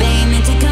Use